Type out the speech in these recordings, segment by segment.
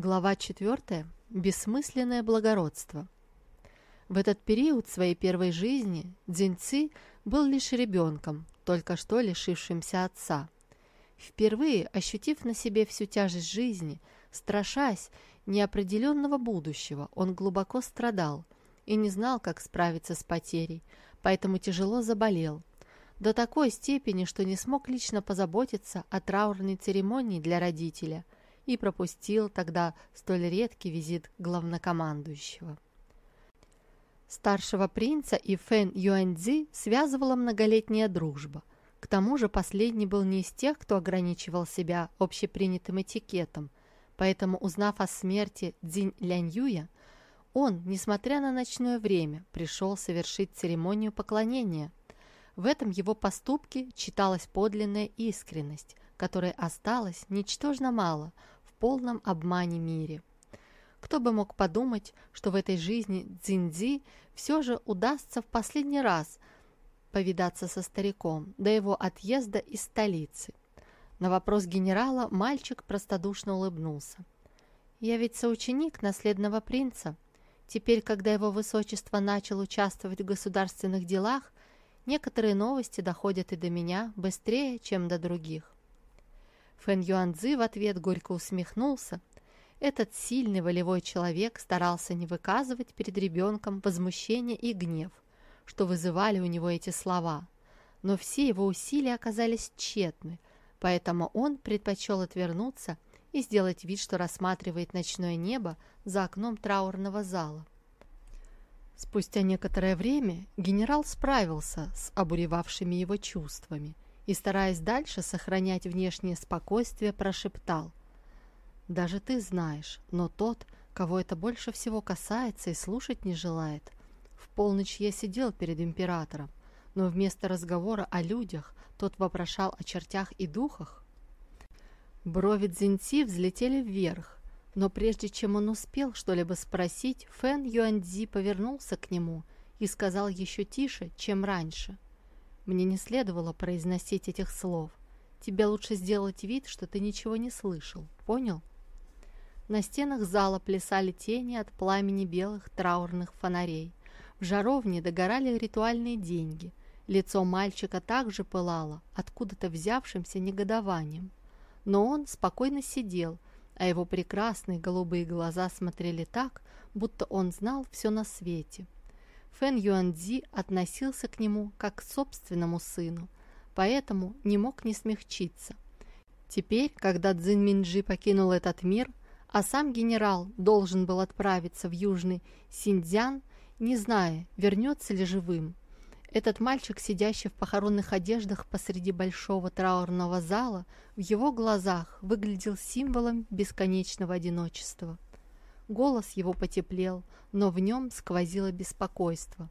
Глава 4. Бессмысленное благородство. В этот период своей первой жизни Дзиньци был лишь ребенком, только что лишившимся отца. Впервые ощутив на себе всю тяжесть жизни, страшась неопределенного будущего, он глубоко страдал и не знал, как справиться с потерей, поэтому тяжело заболел. До такой степени, что не смог лично позаботиться о траурной церемонии для родителя – и пропустил тогда столь редкий визит главнокомандующего. Старшего принца и Фэн Юаньцзи связывала многолетняя дружба. К тому же последний был не из тех, кто ограничивал себя общепринятым этикетом, поэтому, узнав о смерти Цзинь Ляньюя, он, несмотря на ночное время, пришел совершить церемонию поклонения. В этом его поступке читалась подлинная искренность, которой осталось ничтожно мало полном обмане мире. Кто бы мог подумать, что в этой жизни Цзиньцзи все же удастся в последний раз повидаться со стариком до его отъезда из столицы. На вопрос генерала мальчик простодушно улыбнулся. «Я ведь соученик наследного принца. Теперь, когда его высочество начал участвовать в государственных делах, некоторые новости доходят и до меня быстрее, чем до других. Фэн Юанцзы в ответ горько усмехнулся. Этот сильный волевой человек старался не выказывать перед ребенком возмущение и гнев, что вызывали у него эти слова. Но все его усилия оказались тщетны, поэтому он предпочел отвернуться и сделать вид, что рассматривает ночное небо за окном траурного зала. Спустя некоторое время генерал справился с обуревавшими его чувствами – и, стараясь дальше сохранять внешнее спокойствие, прошептал. «Даже ты знаешь, но тот, кого это больше всего касается и слушать не желает. В полночь я сидел перед императором, но вместо разговора о людях тот вопрошал о чертях и духах». Брови Цзиньци взлетели вверх, но прежде чем он успел что-либо спросить, Фэн Юаньцзи повернулся к нему и сказал еще тише, чем раньше – мне не следовало произносить этих слов. Тебе лучше сделать вид, что ты ничего не слышал. Понял? На стенах зала плясали тени от пламени белых траурных фонарей. В жаровне догорали ритуальные деньги. Лицо мальчика также пылало, откуда-то взявшимся негодованием. Но он спокойно сидел, а его прекрасные голубые глаза смотрели так, будто он знал все на свете. Фэн Юанзи относился к нему как к собственному сыну, поэтому не мог не смягчиться. Теперь, когда Цзин Минджи покинул этот мир, а сам генерал должен был отправиться в Южный Синьцзян, не зная, вернется ли живым. Этот мальчик, сидящий в похоронных одеждах посреди большого траурного зала, в его глазах выглядел символом бесконечного одиночества. Голос его потеплел, но в нем сквозило беспокойство.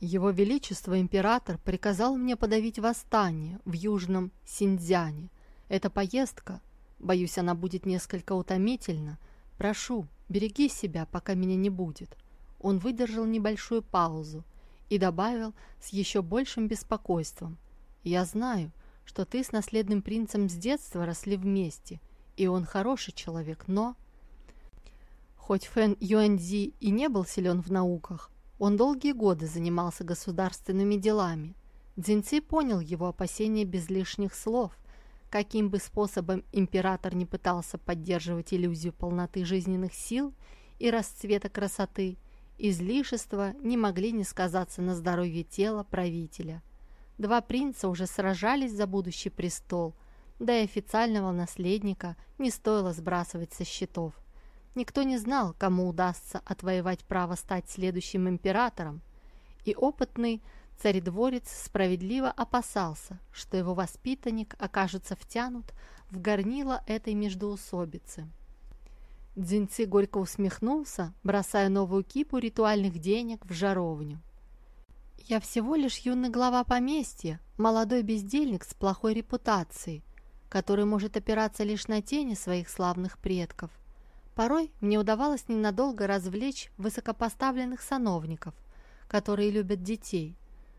Его Величество Император приказал мне подавить восстание в Южном Синьцзяне. Эта поездка, боюсь, она будет несколько утомительна. Прошу, береги себя, пока меня не будет. Он выдержал небольшую паузу и добавил с еще большим беспокойством. «Я знаю, что ты с наследным принцем с детства росли вместе, и он хороший человек, но...» Хоть Фэн Юаньзи и не был силен в науках, он долгие годы занимался государственными делами. Цзиньци понял его опасения без лишних слов. Каким бы способом император не пытался поддерживать иллюзию полноты жизненных сил и расцвета красоты, излишества не могли не сказаться на здоровье тела правителя. Два принца уже сражались за будущий престол, да и официального наследника не стоило сбрасывать со счетов. Никто не знал, кому удастся отвоевать право стать следующим императором, и опытный царедворец справедливо опасался, что его воспитанник окажется втянут в горнило этой междоусобицы. Дзиньци горько усмехнулся, бросая новую кипу ритуальных денег в жаровню. «Я всего лишь юный глава поместья, молодой бездельник с плохой репутацией, который может опираться лишь на тени своих славных предков. Порой мне удавалось ненадолго развлечь высокопоставленных сановников, которые любят детей,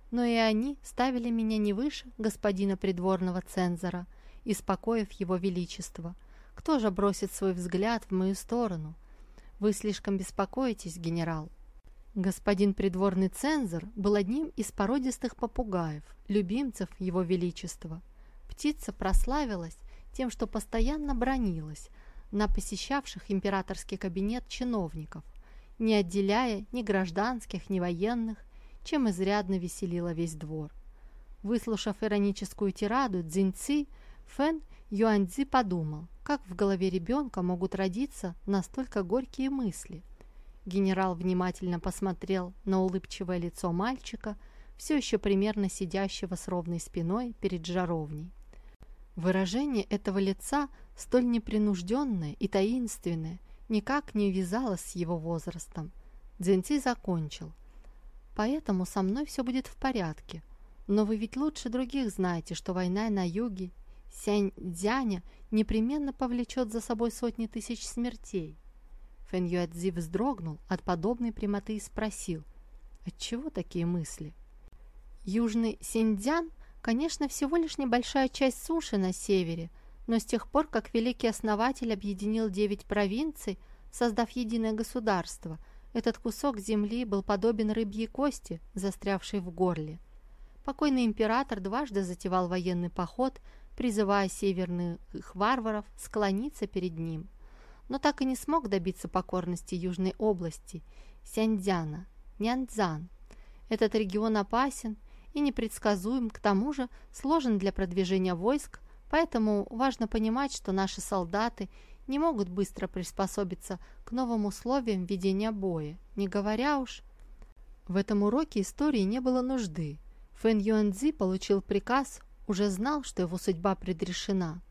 но и они ставили меня не выше господина придворного цензора, испокоив его величество, Кто же бросит свой взгляд в мою сторону? Вы слишком беспокоитесь, генерал. Господин придворный цензор был одним из породистых попугаев, любимцев его величества. Птица прославилась тем, что постоянно бронилась на посещавших императорский кабинет чиновников, не отделяя ни гражданских, ни военных, чем изрядно веселила весь двор. Выслушав ироническую тираду Цзиньци, Фэн Юаньцзи подумал, как в голове ребенка могут родиться настолько горькие мысли. Генерал внимательно посмотрел на улыбчивое лицо мальчика, все еще примерно сидящего с ровной спиной перед жаровней. Выражение этого лица, столь непринужденное и таинственное, никак не вязалось с его возрастом. Дзинци закончил. «Поэтому со мной все будет в порядке. Но вы ведь лучше других знаете, что война на юге Сянь-Дзяня непременно повлечет за собой сотни тысяч смертей». Фэн Юэцзи вздрогнул от подобной прямоты и спросил, «Отчего такие мысли?» Южный Синьцзян – Конечно, всего лишь небольшая часть суши на севере, но с тех пор, как великий основатель объединил девять провинций, создав единое государство, этот кусок земли был подобен рыбьей кости, застрявшей в горле. Покойный император дважды затевал военный поход, призывая северных варваров склониться перед ним, но так и не смог добиться покорности Южной области, Сяньцзяна, Нянцзан. Этот регион опасен и непредсказуем, к тому же сложен для продвижения войск, поэтому важно понимать, что наши солдаты не могут быстро приспособиться к новым условиям ведения боя, не говоря уж... В этом уроке истории не было нужды. Фэн Юэнцзи получил приказ, уже знал, что его судьба предрешена,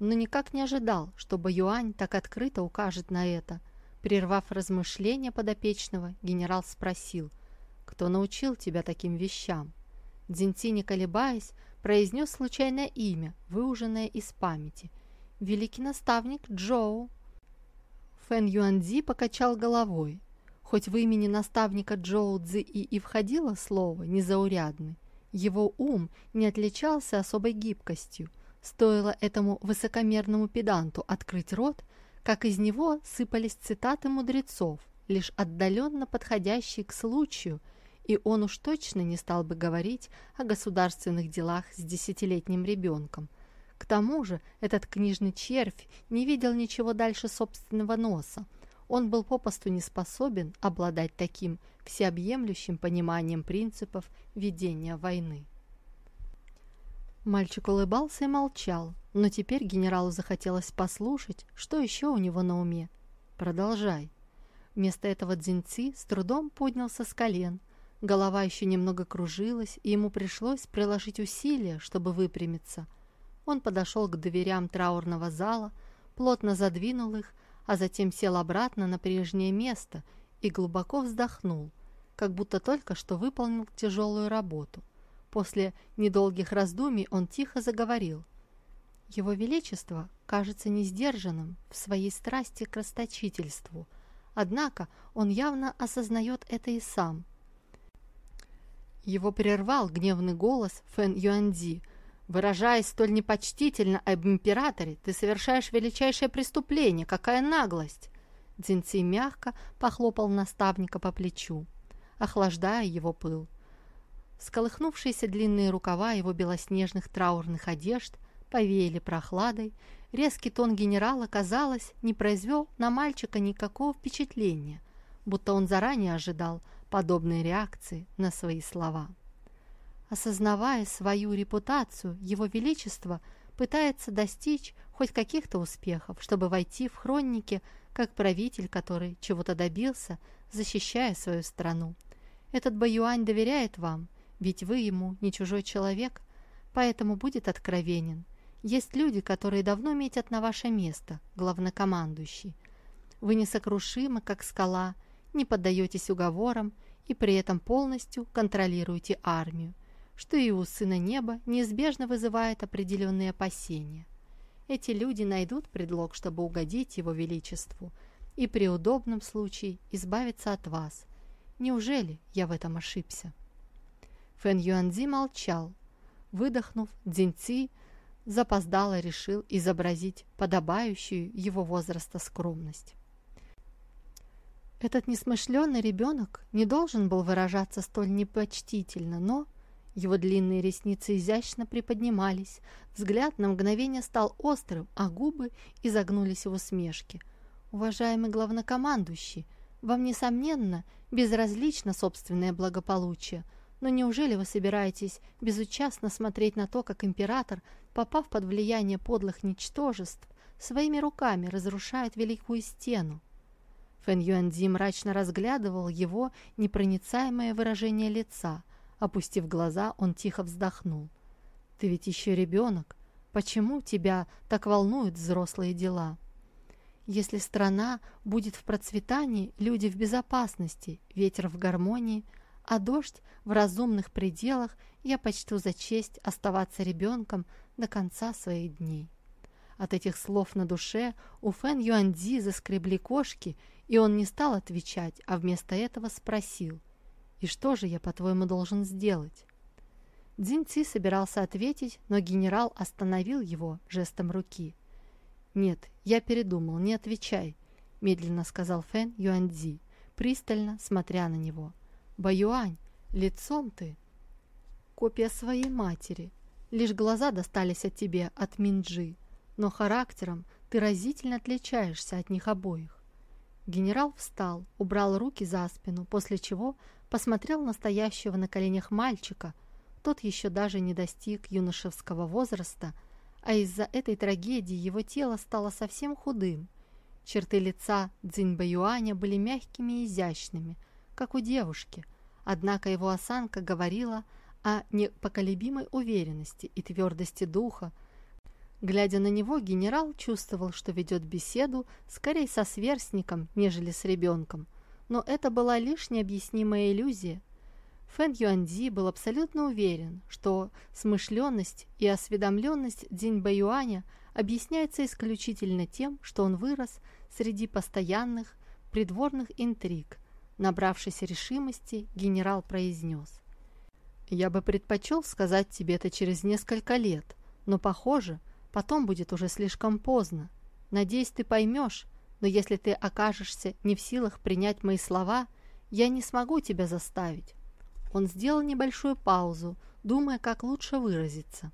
но никак не ожидал, чтобы Юань так открыто укажет на это. Прервав размышления подопечного, генерал спросил, «Кто научил тебя таким вещам?» Дзинти, не колебаясь, произнес случайное имя, выуженное из памяти. «Великий наставник Джоу». Фэн Юанзи покачал головой. Хоть в имени наставника Джоу Цзи и, и входило слово «незаурядный», его ум не отличался особой гибкостью. Стоило этому высокомерному педанту открыть рот, как из него сыпались цитаты мудрецов, лишь отдаленно подходящие к случаю – и он уж точно не стал бы говорить о государственных делах с десятилетним ребенком. К тому же этот книжный червь не видел ничего дальше собственного носа. Он был попросту не способен обладать таким всеобъемлющим пониманием принципов ведения войны. Мальчик улыбался и молчал, но теперь генералу захотелось послушать, что еще у него на уме. «Продолжай». Вместо этого Дзиньци с трудом поднялся с колен – Голова еще немного кружилась, и ему пришлось приложить усилия, чтобы выпрямиться. Он подошел к дверям траурного зала, плотно задвинул их, а затем сел обратно на прежнее место и глубоко вздохнул, как будто только что выполнил тяжелую работу. После недолгих раздумий он тихо заговорил. Его Величество кажется несдержанным в своей страсти к расточительству, однако он явно осознает это и сам – его прервал гневный голос Фэн Юанди. «Выражаясь столь непочтительно об императоре, ты совершаешь величайшее преступление. Какая наглость!» Дзинци мягко похлопал наставника по плечу, охлаждая его пыл. Сколыхнувшиеся длинные рукава его белоснежных траурных одежд повеяли прохладой. Резкий тон генерала, казалось, не произвел на мальчика никакого впечатления, будто он заранее ожидал – подобной реакции на свои слова. Осознавая свою репутацию, Его Величество пытается достичь хоть каких-то успехов, чтобы войти в хроники как правитель, который чего-то добился, защищая свою страну. Этот Баюань доверяет вам, ведь вы ему не чужой человек, поэтому будет откровенен. Есть люди, которые давно метят на ваше место, главнокомандующий. Вы несокрушимы, как скала, не поддаетесь уговорам и при этом полностью контролируете армию, что и у Сына Неба неизбежно вызывает определенные опасения. Эти люди найдут предлог, чтобы угодить Его Величеству и при удобном случае избавиться от вас. Неужели я в этом ошибся?» Фэн Юанзи молчал. Выдохнув, Цзиньци запоздало решил изобразить подобающую его возраста скромность. Этот несмышленый ребенок не должен был выражаться столь непочтительно, но его длинные ресницы изящно приподнимались, взгляд на мгновение стал острым, а губы изогнулись в усмешке. «Уважаемый главнокомандующий, вам, несомненно, безразлично собственное благополучие, но неужели вы собираетесь безучастно смотреть на то, как император, попав под влияние подлых ничтожеств, своими руками разрушает Великую Стену?» Фэн Юанди мрачно разглядывал его непроницаемое выражение лица. Опустив глаза, он тихо вздохнул. «Ты ведь еще ребенок. Почему тебя так волнуют взрослые дела?» Если страна будет в процветании, люди в безопасности, ветер в гармонии, а дождь в разумных пределах, я почту за честь оставаться ребенком до конца своих дней. От этих слов на душе у Фэн Юанди заскребли кошки, и он не стал отвечать, а вместо этого спросил, «И что же я, по-твоему, должен сделать?» Цзинь Ци собирался ответить, но генерал остановил его жестом руки. «Нет, я передумал, не отвечай», — медленно сказал Фэн Юаньцзи, пристально смотря на него. «Баюань, лицом ты копия своей матери. Лишь глаза достались от тебе, от Минджи, но характером ты разительно отличаешься от них обоих. Генерал встал, убрал руки за спину, после чего посмотрел на стоящего на коленях мальчика. Тот еще даже не достиг юношеского возраста, а из-за этой трагедии его тело стало совсем худым. Черты лица Цзиньбэюаня были мягкими и изящными, как у девушки, однако его осанка говорила о непоколебимой уверенности и твердости духа, Глядя на него, генерал чувствовал, что ведет беседу скорее со сверстником, нежели с ребенком. Но это была лишь необъяснимая иллюзия. Фэн Юанди был абсолютно уверен, что смышленность и осведомленность Динь Бэюаня объясняется исключительно тем, что он вырос среди постоянных придворных интриг. Набравшись решимости, генерал произнес. «Я бы предпочел сказать тебе это через несколько лет, но, похоже, Потом будет уже слишком поздно. Надеюсь, ты поймешь, но если ты окажешься не в силах принять мои слова, я не смогу тебя заставить». Он сделал небольшую паузу, думая, как лучше выразиться.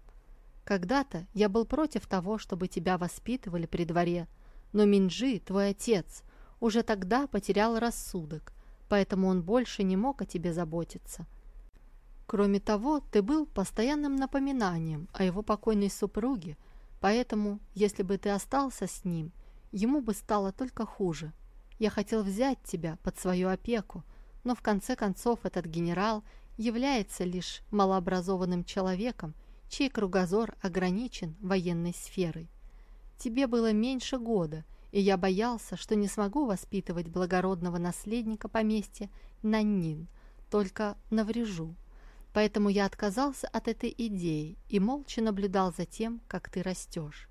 «Когда-то я был против того, чтобы тебя воспитывали при дворе, но Минджи, твой отец, уже тогда потерял рассудок, поэтому он больше не мог о тебе заботиться. Кроме того, ты был постоянным напоминанием о его покойной супруге, Поэтому, если бы ты остался с ним, ему бы стало только хуже. Я хотел взять тебя под свою опеку, но в конце концов этот генерал является лишь малообразованным человеком, чей кругозор ограничен военной сферой. Тебе было меньше года, и я боялся, что не смогу воспитывать благородного наследника поместья Наннин, только наврежу. Поэтому я отказался от этой идеи и молча наблюдал за тем, как ты растешь.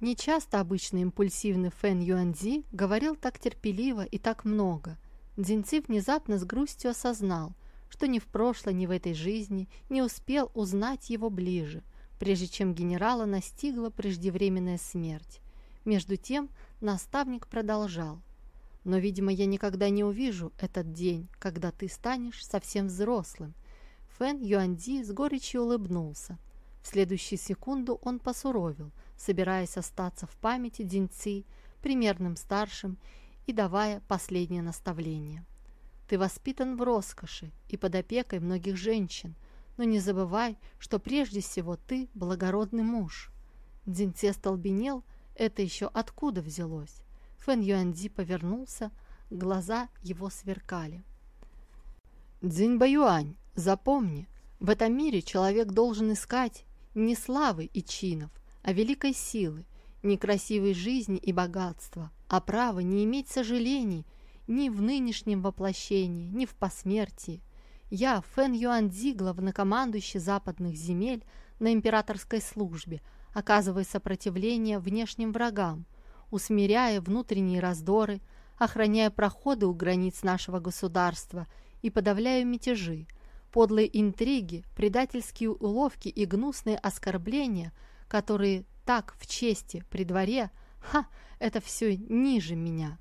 Нечасто обычно импульсивный Фэн Юанзи говорил так терпеливо и так много. Дзинци внезапно с грустью осознал, что ни в прошлой, ни в этой жизни не успел узнать его ближе, прежде чем генерала настигла преждевременная смерть. Между тем наставник продолжал. Но, видимо, я никогда не увижу этот день, когда ты станешь совсем взрослым. Фэн Юанди с горечью улыбнулся. В следующую секунду он посуровил, собираясь остаться в памяти Динци, примерным старшим, и давая последнее наставление. Ты воспитан в роскоши и под опекой многих женщин, но не забывай, что прежде всего ты благородный муж. Дзинце столбенел, это еще откуда взялось? Фэн Юанди повернулся, глаза его сверкали. «Дзинь Юань, запомни, в этом мире человек должен искать не славы и чинов, а великой силы, не красивой жизни и богатства, а право не иметь сожалений ни в нынешнем воплощении, ни в посмертии. Я, Фэн Юанди, главнокомандующий западных земель на императорской службе, оказываю сопротивление внешним врагам, усмиряя внутренние раздоры, охраняя проходы у границ нашего государства и подавляя мятежи. подлые интриги, предательские уловки и гнусные оскорбления, которые так в чести при дворе, ха, это все ниже меня.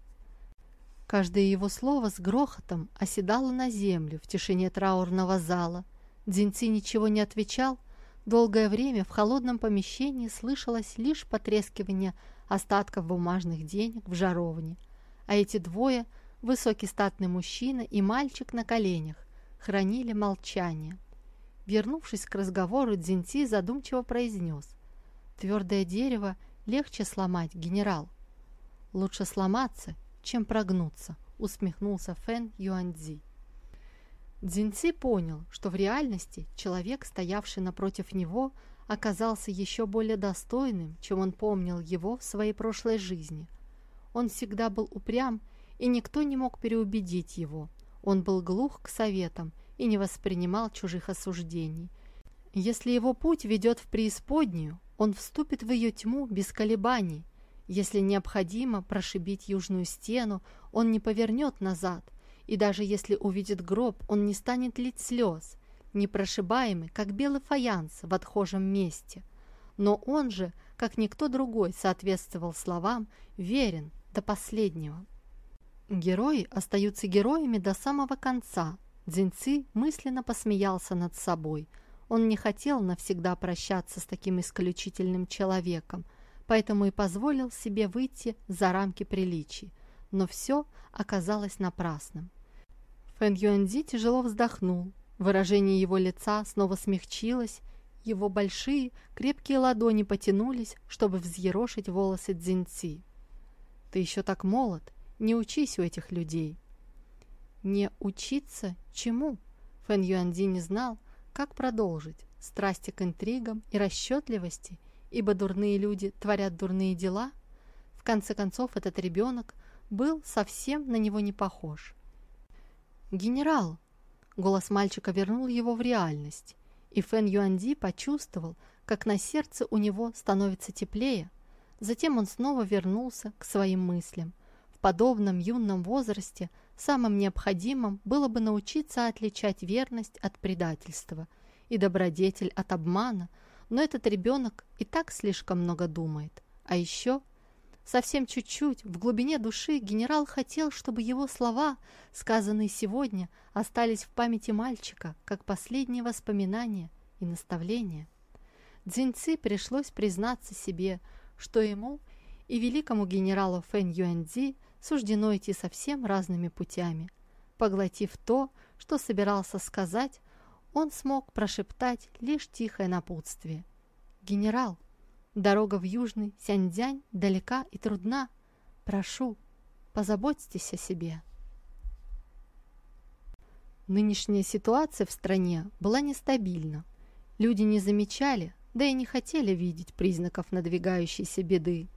Каждое его слово с грохотом оседало на землю в тишине траурного зала. Дзиньци ничего не отвечал. Долгое время в холодном помещении слышалось лишь потрескивание остатков бумажных денег в жаровне. А эти двое, высокий статный мужчина и мальчик на коленях, хранили молчание. Вернувшись к разговору, Дзиньци задумчиво произнес. «Твердое дерево легче сломать, генерал. Лучше сломаться, чем прогнуться», усмехнулся Фэн Юаньцзи. Дзиньци понял, что в реальности человек, стоявший напротив него, оказался еще более достойным, чем он помнил его в своей прошлой жизни. Он всегда был упрям, и никто не мог переубедить его. Он был глух к советам и не воспринимал чужих осуждений. Если его путь ведет в преисподнюю, он вступит в ее тьму без колебаний. Если необходимо прошибить южную стену, он не повернет назад, и даже если увидит гроб, он не станет лить слез, непрошибаемый, как белый фаянс в отхожем месте. Но он же, как никто другой, соответствовал словам, верен до последнего. Герои остаются героями до самого конца. Дзиньци мысленно посмеялся над собой. Он не хотел навсегда прощаться с таким исключительным человеком, поэтому и позволил себе выйти за рамки приличий. Но все оказалось напрасным. Фэн Юэнзи тяжело вздохнул. Выражение его лица снова смягчилось, его большие, крепкие ладони потянулись, чтобы взъерошить волосы Дзиньци. «Ты еще так молод не учись у этих людей. Не учиться чему? Фэн Юанди не знал, как продолжить страсти к интригам и расчетливости, ибо дурные люди творят дурные дела. В конце концов, этот ребенок был совсем на него не похож. «Генерал!» Голос мальчика вернул его в реальность, и Фэн Юанди почувствовал, как на сердце у него становится теплее. Затем он снова вернулся к своим мыслям подобном юном возрасте самым необходимым было бы научиться отличать верность от предательства и добродетель от обмана, но этот ребенок и так слишком много думает. А еще, совсем чуть-чуть, в глубине души генерал хотел, чтобы его слова, сказанные сегодня, остались в памяти мальчика, как последние воспоминания и наставления. Дзиньци пришлось признаться себе, что ему и великому генералу Фэн Юэнзи – суждено идти совсем разными путями. Поглотив то, что собирался сказать, он смог прошептать лишь тихое напутствие. «Генерал, дорога в Южный Сяньцзянь далека и трудна. Прошу, позаботьтесь о себе». Нынешняя ситуация в стране была нестабильна. Люди не замечали, да и не хотели видеть признаков надвигающейся беды.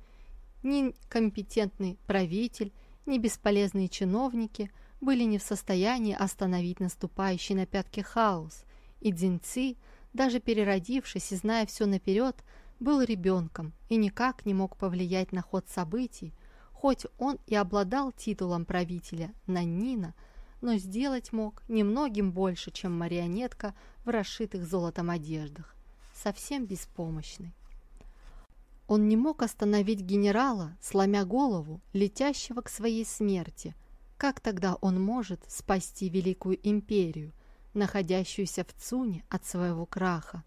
Ни компетентный правитель, ни бесполезные чиновники были не в состоянии остановить наступающий на пятки хаос, и Дзинци, даже переродившись и зная все наперед, был ребенком и никак не мог повлиять на ход событий, хоть он и обладал титулом правителя Наннина, но сделать мог немногим больше, чем марионетка в расшитых золотом одеждах, совсем беспомощный. Он не мог остановить генерала, сломя голову, летящего к своей смерти. Как тогда он может спасти Великую Империю, находящуюся в Цуне от своего краха?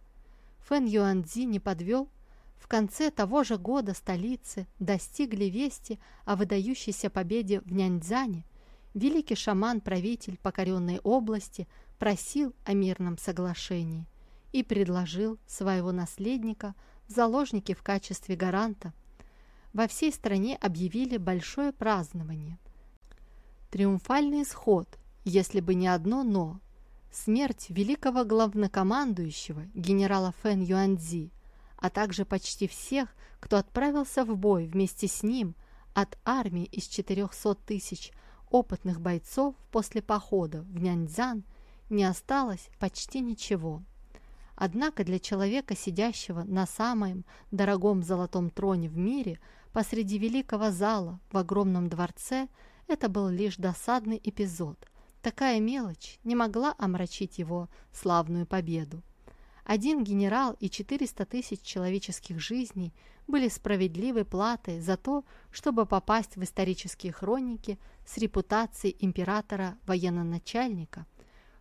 Фэн Юанцзи не подвел. В конце того же года столицы достигли вести о выдающейся победе в Няньцзяне. Великий шаман-правитель покоренной области просил о мирном соглашении и предложил своего наследника – заложники в качестве гаранта. Во всей стране объявили большое празднование. Триумфальный исход, если бы не одно «но». Смерть великого главнокомандующего генерала Фэн Юаньцзи, а также почти всех, кто отправился в бой вместе с ним от армии из 400 тысяч опытных бойцов после похода в Няньцзян не осталось почти ничего. Однако для человека, сидящего на самом дорогом золотом троне в мире, посреди великого зала в огромном дворце, это был лишь досадный эпизод, такая мелочь не могла омрачить его славную победу. Один генерал и 400 тысяч человеческих жизней были справедливой платой за то, чтобы попасть в исторические хроники с репутацией императора военно-начальника.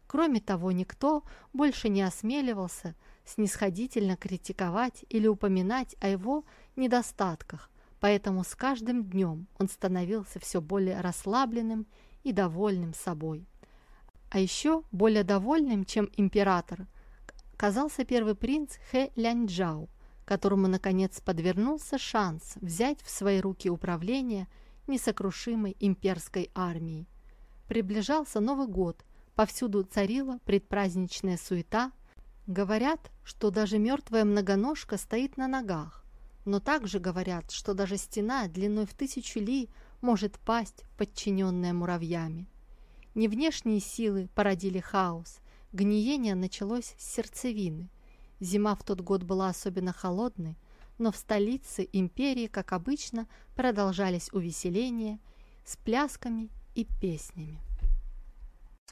Кроме того, никто больше не осмеливался снисходительно критиковать или упоминать о его недостатках, поэтому с каждым днем он становился все более расслабленным и довольным собой. А еще более довольным, чем император, казался первый принц Хэ Ляньчжао, которому, наконец, подвернулся шанс взять в свои руки управление несокрушимой имперской армией. Приближался Новый год, повсюду царила предпраздничная суета. Говорят, что даже мертвая многоножка стоит на ногах, но также говорят, что даже стена длиной в тысячу ли может пасть, подчиненная муравьями. Не внешние силы породили хаос, гниение началось с сердцевины. Зима в тот год была особенно холодной, но в столице империи, как обычно, продолжались увеселения с плясками и песнями.